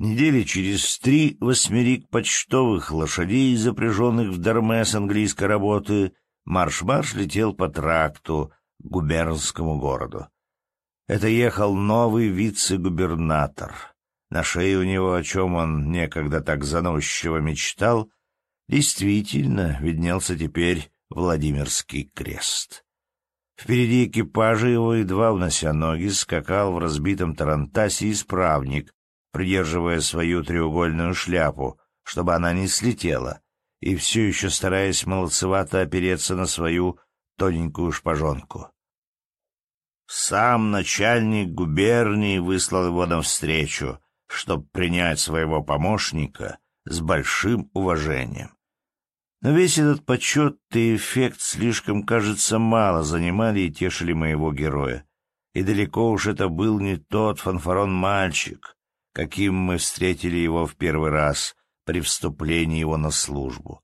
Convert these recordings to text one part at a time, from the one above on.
Недели через три восьмерик почтовых лошадей, запряженных в дарме с английской работы, марш-марш летел по тракту к губернскому городу. Это ехал новый вице-губернатор. На шее у него, о чем он некогда так заносчиво мечтал, действительно виднелся теперь Владимирский крест. Впереди экипажа его, едва унося ноги, скакал в разбитом тарантасе исправник, придерживая свою треугольную шляпу, чтобы она не слетела, и все еще стараясь молодцевато опереться на свою тоненькую шпажонку. Сам начальник губернии выслал его навстречу, чтобы принять своего помощника с большим уважением. Но весь этот почет и эффект слишком, кажется, мало занимали и тешили моего героя. И далеко уж это был не тот фанфарон-мальчик, каким мы встретили его в первый раз при вступлении его на службу.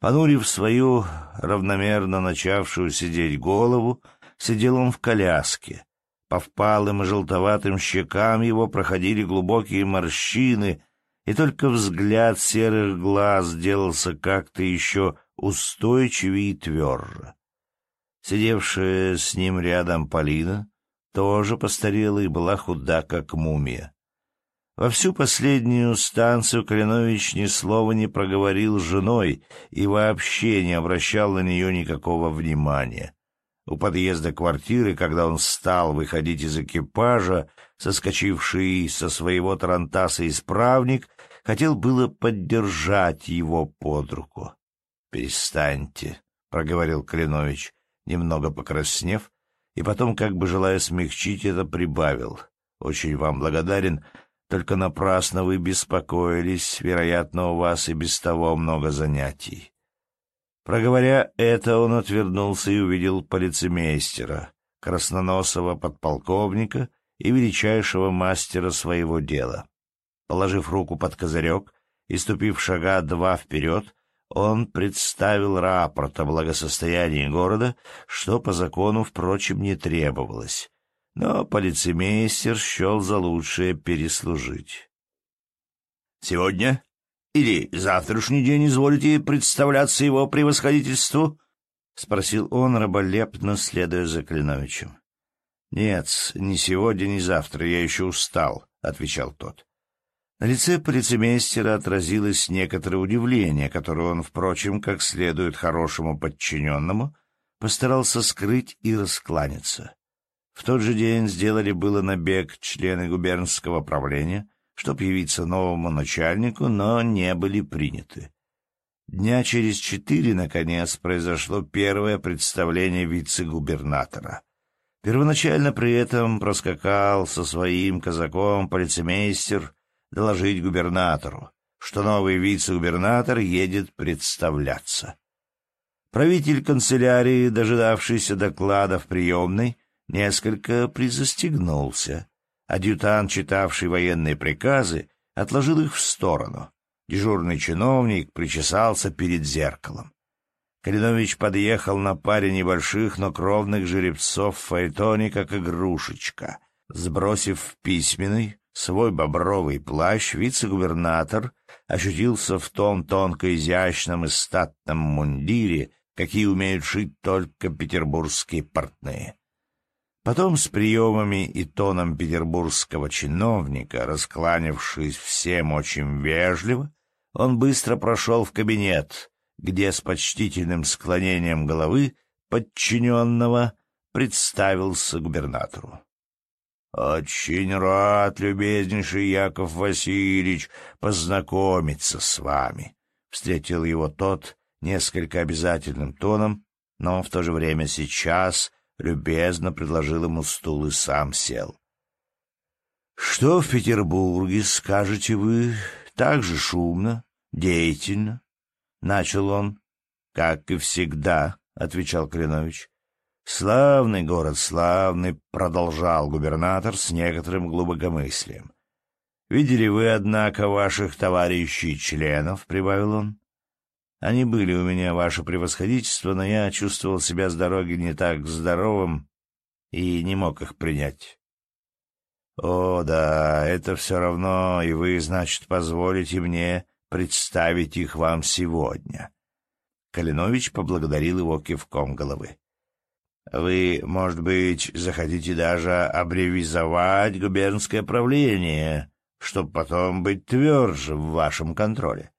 Понурив свою равномерно начавшую сидеть голову, сидел он в коляске. По впалым и желтоватым щекам его проходили глубокие морщины, и только взгляд серых глаз сделался как-то еще устойчивее и тверже. Сидевшая с ним рядом Полина тоже постарела и была худа, как мумия. Во всю последнюю станцию Калинович ни слова не проговорил с женой и вообще не обращал на нее никакого внимания. У подъезда квартиры, когда он стал выходить из экипажа, соскочивший со своего тарантаса исправник, хотел было поддержать его под руку. — Перестаньте, — проговорил Калинович, немного покраснев, и потом, как бы желая смягчить это, прибавил. — Очень вам благодарен, — только напрасно вы беспокоились, вероятно, у вас и без того много занятий. Проговоря это, он отвернулся и увидел полицемейстера, красноносого подполковника и величайшего мастера своего дела. Положив руку под козырек и ступив шага два вперед, он представил рапорт о благосостоянии города, что по закону, впрочем, не требовалось но полицеймейстер счел за лучшее переслужить. — Сегодня или завтрашний день изволите представляться его превосходительству? — спросил он, раболепно следуя за Клиновичем. — Нет, ни сегодня, ни завтра, я еще устал, — отвечал тот. На лице полицеймейстера отразилось некоторое удивление, которое он, впрочем, как следует хорошему подчиненному, постарался скрыть и раскланяться. В тот же день сделали было набег члены губернского правления, чтоб явиться новому начальнику, но не были приняты. Дня через четыре, наконец, произошло первое представление вице-губернатора. Первоначально при этом проскакал со своим казаком полицеймейстер доложить губернатору, что новый вице-губернатор едет представляться. Правитель канцелярии, дожидавшийся доклада в приемной, несколько призастегнулся. Адъютант, читавший военные приказы, отложил их в сторону. Дежурный чиновник причесался перед зеркалом. Калинович подъехал на паре небольших, но кровных жеребцов в фаэтоне, как игрушечка. Сбросив в письменный свой бобровый плащ, вице-губернатор ощутился в том тонко изящном и статном мундире, какие умеют шить только петербургские портные. Потом с приемами и тоном петербургского чиновника, раскланившись всем очень вежливо, он быстро прошел в кабинет, где с почтительным склонением головы подчиненного представился губернатору. — Очень рад, любезнейший Яков Васильевич, познакомиться с вами, — встретил его тот несколько обязательным тоном, но в то же время сейчас любезно предложил ему стул и сам сел. «Что в Петербурге, скажете вы, так же шумно, деятельно?» — начал он. «Как и всегда», — отвечал Калинович. «Славный город, славный», — продолжал губернатор с некоторым глубокомыслием. «Видели вы, однако, ваших товарищей членов?» — прибавил он. Они были у меня, ваше превосходительство, но я чувствовал себя с дороги не так здоровым и не мог их принять. О, да, это все равно, и вы, значит, позволите мне представить их вам сегодня. Калинович поблагодарил его кивком головы. Вы, может быть, захотите даже аббревизовать губернское правление, чтобы потом быть тверже в вашем контроле.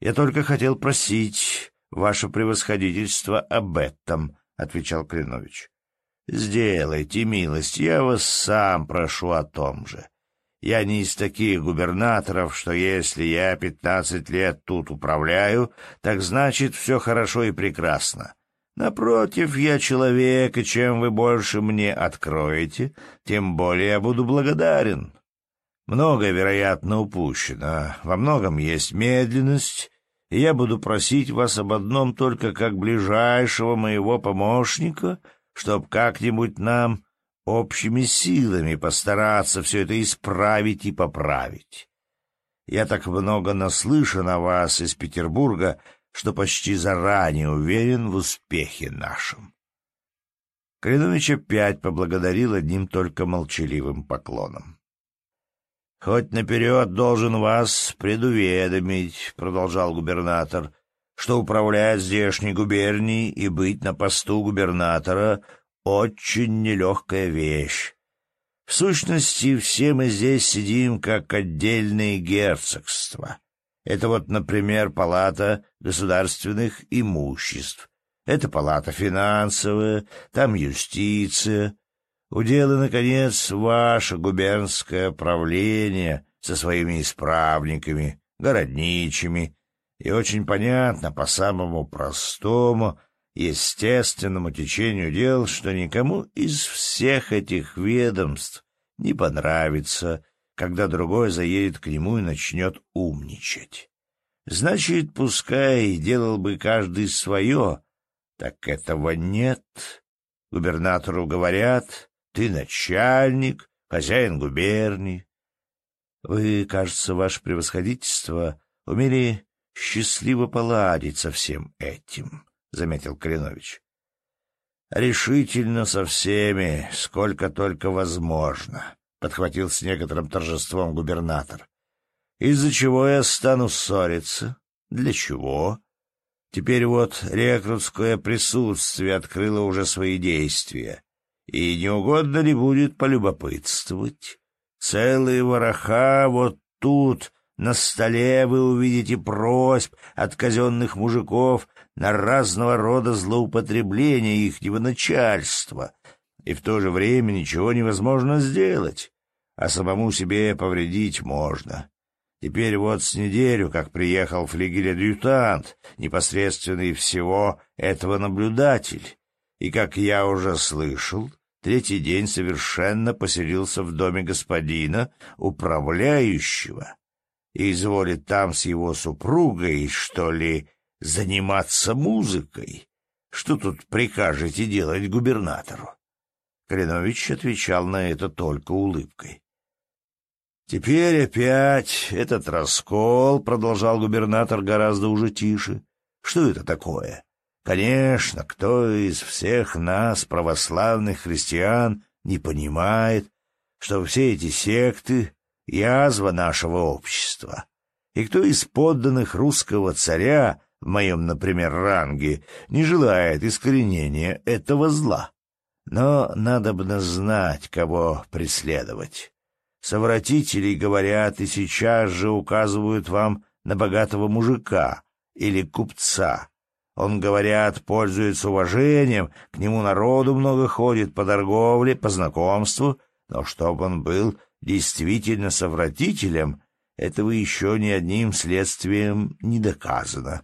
Я только хотел просить ваше превосходительство об этом, — отвечал Клинович. — Сделайте милость, я вас сам прошу о том же. Я не из таких губернаторов, что если я пятнадцать лет тут управляю, так значит все хорошо и прекрасно. Напротив, я человек, и чем вы больше мне откроете, тем более я буду благодарен. Многое, вероятно, упущено, во многом есть медленность, и я буду просить вас об одном только как ближайшего моего помощника, чтоб как-нибудь нам общими силами постараться все это исправить и поправить. Я так много наслышан о вас из Петербурга, что почти заранее уверен в успехе нашем. Калинович опять поблагодарил одним только молчаливым поклоном. — Хоть наперед должен вас предуведомить, — продолжал губернатор, — что управлять здешней губернией и быть на посту губернатора — очень нелегкая вещь. В сущности, все мы здесь сидим как отдельные герцогства. Это вот, например, палата государственных имуществ. Это палата финансовая, там юстиция. Уделы, наконец, ваше губернское правление со своими исправниками, городничими. И очень понятно по самому простому, естественному течению дел, что никому из всех этих ведомств не понравится когда другой заедет к нему и начнет умничать. Значит, пускай делал бы каждый свое, так этого нет. Губернатору говорят, ты начальник, хозяин губернии. Вы, кажется, ваше превосходительство, умели счастливо поладить со всем этим, — заметил Калинович. Решительно со всеми, сколько только возможно. — подхватил с некоторым торжеством губернатор. «Из-за чего я стану ссориться? Для чего? Теперь вот рекрутское присутствие открыло уже свои действия, и не угодно ли будет полюбопытствовать? Целые вороха вот тут, на столе вы увидите просьб от казенных мужиков на разного рода злоупотребления ихнего начальства, и в то же время ничего невозможно сделать, а самому себе повредить можно. Теперь вот с неделю, как приехал флигель-адъютант, непосредственный всего этого наблюдатель, и, как я уже слышал, третий день совершенно поселился в доме господина, управляющего, и изволит там с его супругой, что ли, заниматься музыкой. Что тут прикажете делать губернатору? Калинович отвечал на это только улыбкой. «Теперь опять этот раскол», — продолжал губернатор гораздо уже тише. «Что это такое? Конечно, кто из всех нас, православных христиан, не понимает, что все эти секты — язва нашего общества, и кто из подданных русского царя, в моем, например, ранге, не желает искоренения этого зла?» Но надо бы знать, кого преследовать. Совратители говорят и сейчас же указывают вам на богатого мужика или купца. Он, говорят, пользуется уважением, к нему народу много ходит по торговле, по знакомству, но чтобы он был действительно совратителем, этого еще ни одним следствием не доказано.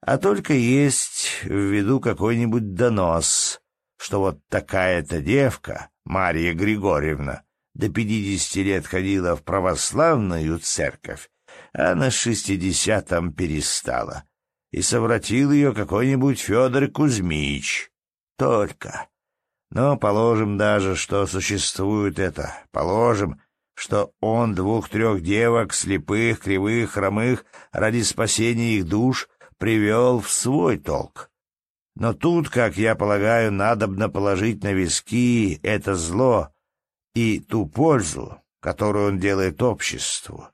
А только есть в виду какой-нибудь донос, что вот такая-то девка, Марья Григорьевна, до пятидесяти лет ходила в православную церковь, а на шестидесятом перестала. И совратил ее какой-нибудь Федор Кузьмич. Только. Но положим даже, что существует это. Положим, что он двух-трех девок, слепых, кривых, хромых, ради спасения их душ, привел в свой толк. Но тут, как я полагаю, надобно положить на виски это зло и ту пользу, которую он делает обществу.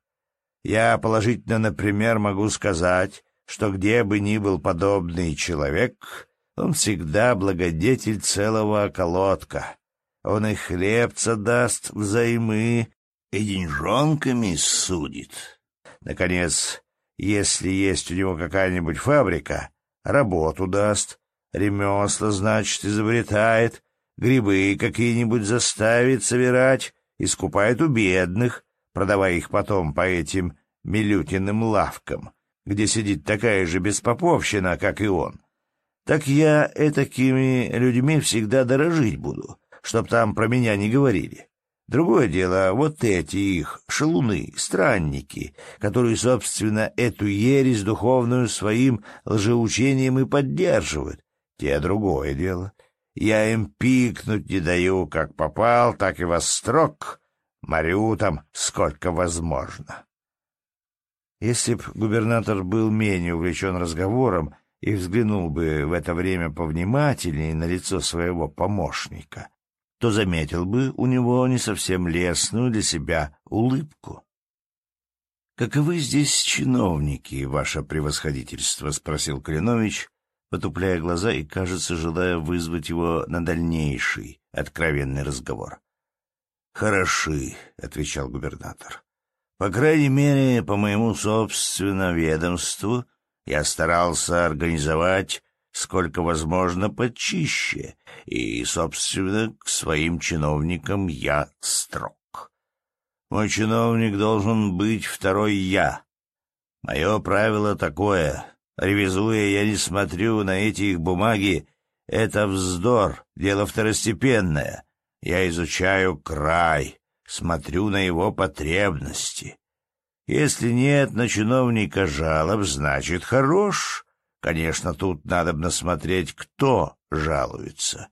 Я положительно, например, могу сказать, что где бы ни был подобный человек, он всегда благодетель целого околотка. Он и хлебца даст взаймы, и деньжонками судит. Наконец, если есть у него какая-нибудь фабрика, работу даст, ремесла, значит, изобретает, грибы какие-нибудь заставит собирать, искупает у бедных, продавая их потом по этим Милютиным лавкам, где сидит такая же беспоповщина, как и он. Так я этакими людьми всегда дорожить буду, чтоб там про меня не говорили. Другое дело, вот эти их шалуны, странники, которые, собственно, эту ересь духовную своим лжеучением и поддерживают. Те другое дело. Я им пикнуть не даю, как попал, так и во строк. Морю там сколько возможно. Если б губернатор был менее увлечен разговором и взглянул бы в это время повнимательнее на лицо своего помощника, то заметил бы у него не совсем лестную для себя улыбку. «Каковы здесь чиновники, ваше превосходительство?» — спросил Калинович, потупляя глаза и, кажется, желая вызвать его на дальнейший откровенный разговор. «Хороши», — отвечал губернатор. «По крайней мере, по моему собственному ведомству я старался организовать сколько возможно почище, и, собственно, к своим чиновникам я строг. Мой чиновник должен быть второй я. Мое правило такое. Ревизуя, я не смотрю на эти их бумаги. Это вздор, дело второстепенное. Я изучаю край, смотрю на его потребности. Если нет на чиновника жалоб, значит, хорош. Конечно, тут надо бы насмотреть, кто жалуется.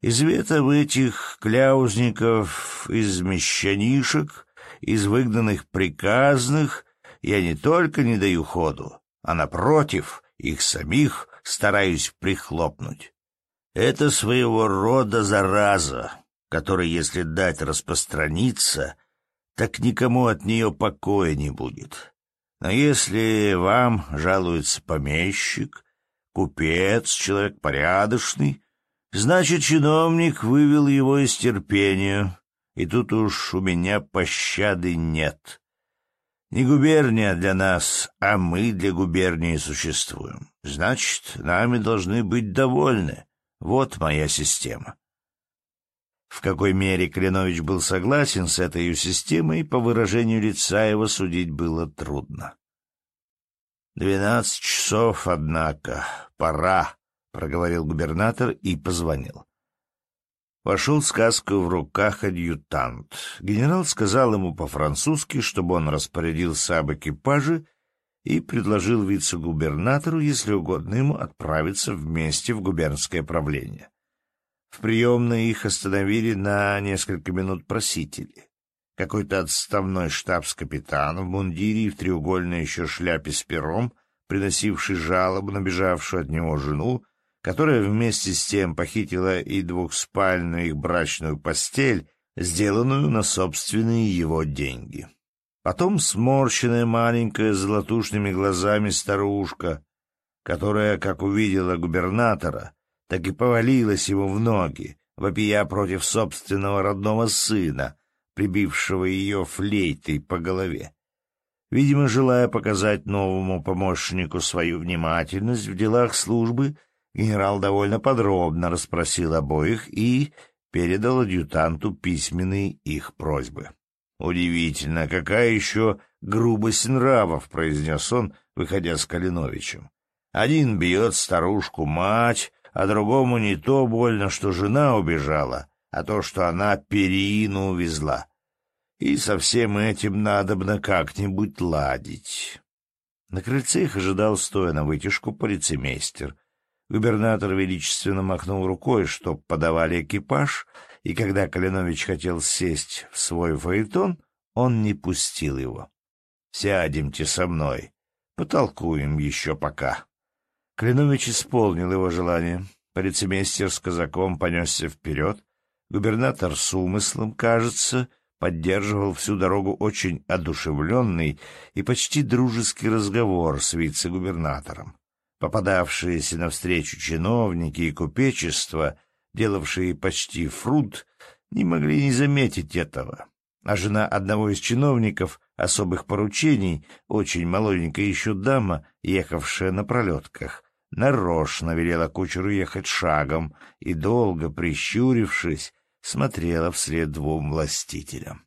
Из ветов этих кляузников, из мещанишек, из выгнанных приказных я не только не даю ходу, а, напротив, их самих стараюсь прихлопнуть. Это своего рода зараза, которой, если дать распространиться, так никому от нее покоя не будет. Но если вам жалуется помещик, купец, человек порядочный, значит, чиновник вывел его из терпения, и тут уж у меня пощады нет. Не губерния для нас, а мы для губернии существуем. Значит, нами должны быть довольны. Вот моя система. В какой мере Кленович был согласен с этой системой, по выражению лица его судить было трудно. «Двенадцать часов, однако. Пора», — проговорил губернатор и позвонил. Вошел сказку в руках адъютант. Генерал сказал ему по-французски, чтобы он распорядился об экипаже и предложил вице-губернатору, если угодно ему, отправиться вместе в губернское правление. В приемной их остановили на несколько минут просители. Какой-то отставной штабс-капитан в мундире и в треугольной еще шляпе с пером, приносивший жалобу на бежавшую от него жену, которая вместе с тем похитила и двухспальную их брачную постель, сделанную на собственные его деньги. Потом сморщенная маленькая с золотушными глазами старушка, которая, как увидела губернатора, так и повалилась ему в ноги, вопия против собственного родного сына, прибившего ее флейтой по голове. Видимо, желая показать новому помощнику свою внимательность в делах службы, генерал довольно подробно расспросил обоих и передал адъютанту письменные их просьбы. «Удивительно, какая еще грубость нравов!» — произнес он, выходя с Калиновичем. «Один бьет старушку-мать, а другому не то больно, что жена убежала, а то, что она перину увезла. И со всем этим надобно как-нибудь ладить. На крыльце их ожидал, стоя на вытяжку, полицеймейстер. Губернатор величественно махнул рукой, чтоб подавали экипаж, и когда Калинович хотел сесть в свой фаэтон, он не пустил его. «Сядемте со мной, потолкуем еще пока». Калинович исполнил его желание. Полицеймейстер с казаком понесся вперед. Губернатор с умыслом, кажется, поддерживал всю дорогу очень одушевленный и почти дружеский разговор с вице-губернатором. Попадавшиеся навстречу чиновники и купечество, делавшие почти фрут, не могли не заметить этого. А жена одного из чиновников особых поручений, очень молоденькая еще дама, ехавшая на пролетках, нарочно велела кучеру ехать шагом и, долго прищурившись, смотрела вслед двум властителям.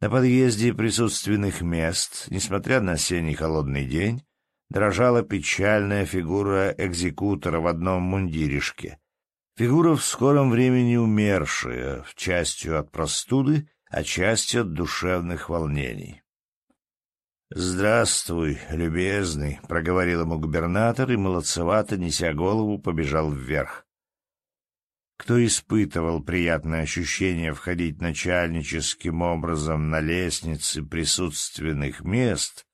На подъезде присутственных мест, несмотря на осенний холодный день, дрожала печальная фигура экзекутора в одном мундиришке. Фигура в скором времени умершая, в частью от простуды, частью от душевных волнений. «Здравствуй, любезный», — проговорил ему губернатор и, молодцевато, неся голову, побежал вверх. Кто испытывал приятное ощущение входить начальническим образом на лестницы присутственных мест,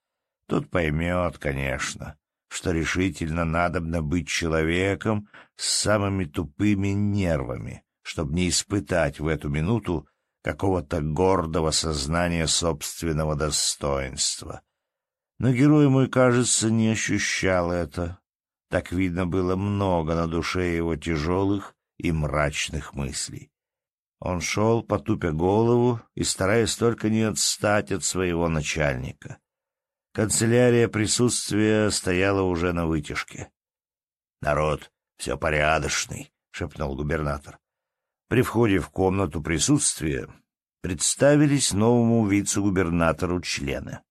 тот поймет, конечно, что решительно надобно быть человеком с самыми тупыми нервами, чтобы не испытать в эту минуту какого-то гордого сознания собственного достоинства. Но герой мой, кажется, не ощущал это. Так видно было много на душе его тяжелых и мрачных мыслей. Он шел, потупя голову и стараясь только не отстать от своего начальника. Канцелярия присутствия стояла уже на вытяжке. — Народ все порядочный, — шепнул губернатор. При входе в комнату присутствия представились новому вице-губернатору члены.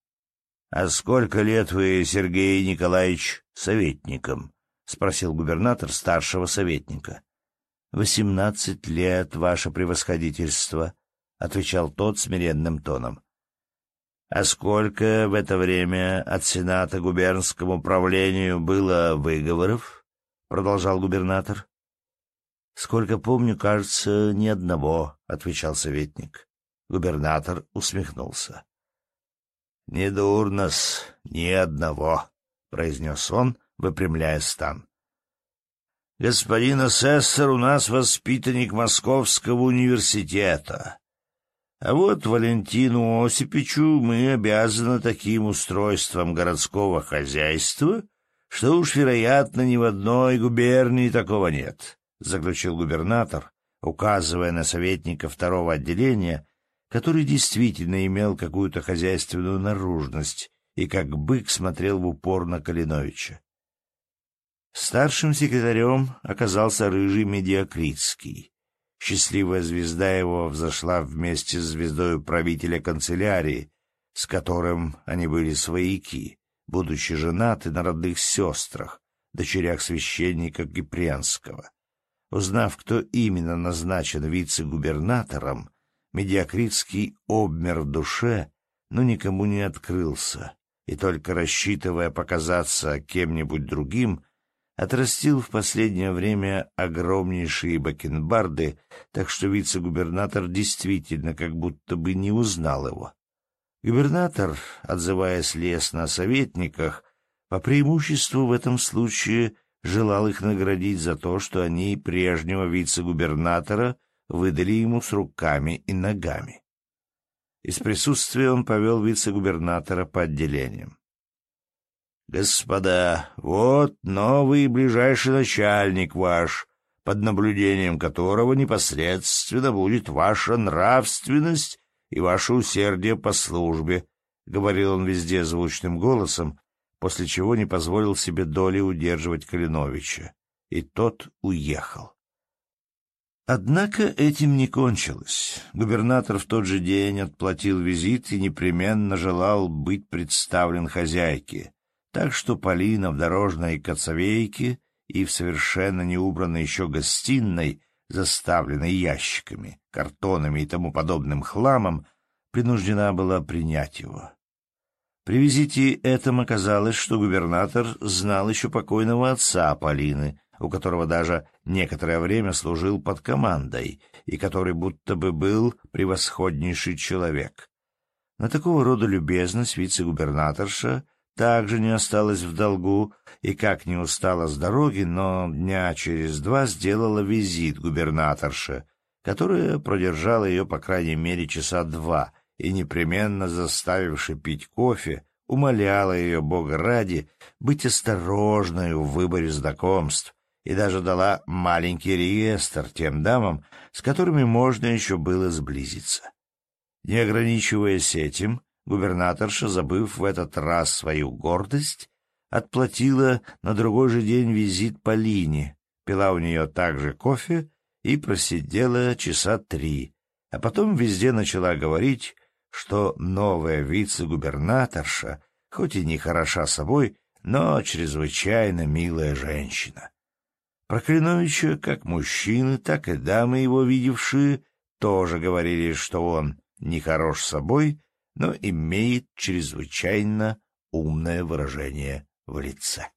— А сколько лет вы, Сергей Николаевич, советником? — спросил губернатор старшего советника. — Восемнадцать лет, ваше превосходительство, — отвечал тот смиренным тоном. — А сколько в это время от Сената губернскому правлению было выговоров? — продолжал губернатор. Сколько помню, кажется, ни одного, — отвечал советник. Губернатор усмехнулся. — Недурно-с, ни одного, — произнес он, выпрямляя стан. — Господин асессор у нас воспитанник Московского университета. А вот Валентину Осипичу мы обязаны таким устройством городского хозяйства, что уж, вероятно, ни в одной губернии такого нет. — заключил губернатор, указывая на советника второго отделения, который действительно имел какую-то хозяйственную наружность и как бык смотрел в упор на Калиновича. Старшим секретарем оказался рыжий Медиакритский. Счастливая звезда его взошла вместе с звездой правителя канцелярии, с которым они были свояки, будучи женаты на родных сестрах, дочерях священника Кипренского. Узнав, кто именно назначен вице-губернатором, Медиакритский обмер в душе, но никому не открылся, и только рассчитывая показаться кем-нибудь другим, отрастил в последнее время огромнейшие бакенбарды, так что вице-губернатор действительно как будто бы не узнал его. Губернатор, отзываясь лестно о советниках, по преимуществу в этом случае желал их наградить за то, что они прежнего вице-губернатора выдали ему с руками и ногами. Из присутствия он повел вице-губернатора по отделениям. «Господа, вот новый ближайший начальник ваш, под наблюдением которого непосредственно будет ваша нравственность и ваше усердие по службе», — говорил он везде звучным голосом, после чего не позволил себе доли удерживать Калиновича, и тот уехал. Однако этим не кончилось. Губернатор в тот же день отплатил визит и непременно желал быть представлен хозяйке, так что Полина в дорожной коцовейке и в совершенно неубранной еще гостиной, заставленной ящиками, картонами и тому подобным хламом, принуждена была принять его. При визите этом оказалось, что губернатор знал еще покойного отца Полины, у которого даже некоторое время служил под командой, и который будто бы был превосходнейший человек. На такого рода любезность вице-губернаторша также не осталась в долгу и, как не устала с дороги, но дня через два сделала визит губернаторше, которая продержала ее по крайней мере часа два и, непременно заставивши пить кофе, умоляла ее, Бога ради, быть осторожной в выборе знакомств и даже дала маленький реестр тем дамам, с которыми можно еще было сблизиться. Не ограничиваясь этим, губернаторша, забыв в этот раз свою гордость, отплатила на другой же день визит Полине, пила у нее также кофе и просидела часа три, а потом везде начала говорить, что новая вице-губернаторша, хоть и не хороша собой, но чрезвычайно милая женщина. Про Клиновича как мужчины, так и дамы, его видевшие, тоже говорили, что он не хорош собой, но имеет чрезвычайно умное выражение в лице.